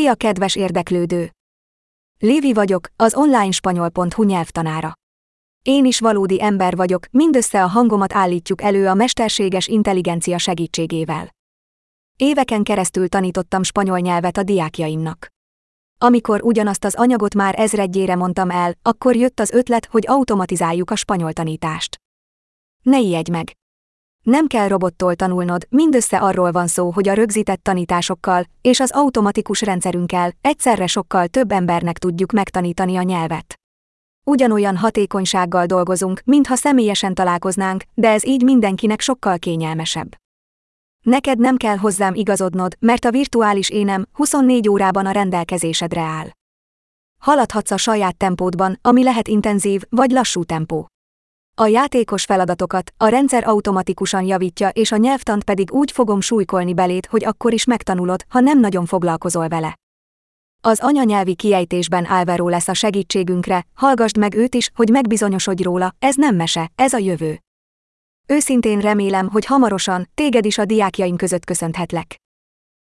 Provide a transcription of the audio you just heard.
Szia, kedves érdeklődő! Lévi vagyok, az online spanyol.hu nyelvtanára. Én is valódi ember vagyok, mindössze a hangomat állítjuk elő a mesterséges intelligencia segítségével. Éveken keresztül tanítottam spanyol nyelvet a diákjaimnak. Amikor ugyanazt az anyagot már ezredjére mondtam el, akkor jött az ötlet, hogy automatizáljuk a spanyol tanítást. Ne ijedj meg! Nem kell robottól tanulnod, mindössze arról van szó, hogy a rögzített tanításokkal és az automatikus rendszerünkkel egyszerre sokkal több embernek tudjuk megtanítani a nyelvet. Ugyanolyan hatékonysággal dolgozunk, mintha személyesen találkoznánk, de ez így mindenkinek sokkal kényelmesebb. Neked nem kell hozzám igazodnod, mert a virtuális énem 24 órában a rendelkezésedre áll. Haladhatsz a saját tempódban, ami lehet intenzív vagy lassú tempó. A játékos feladatokat a rendszer automatikusan javítja és a nyelvtant pedig úgy fogom súlykolni belét, hogy akkor is megtanulod, ha nem nagyon foglalkozol vele. Az anyanyelvi kiejtésben Álvaro lesz a segítségünkre, hallgasd meg őt is, hogy megbizonyosodj róla, ez nem mese, ez a jövő. Őszintén remélem, hogy hamarosan téged is a diákjaim között köszönhetlek.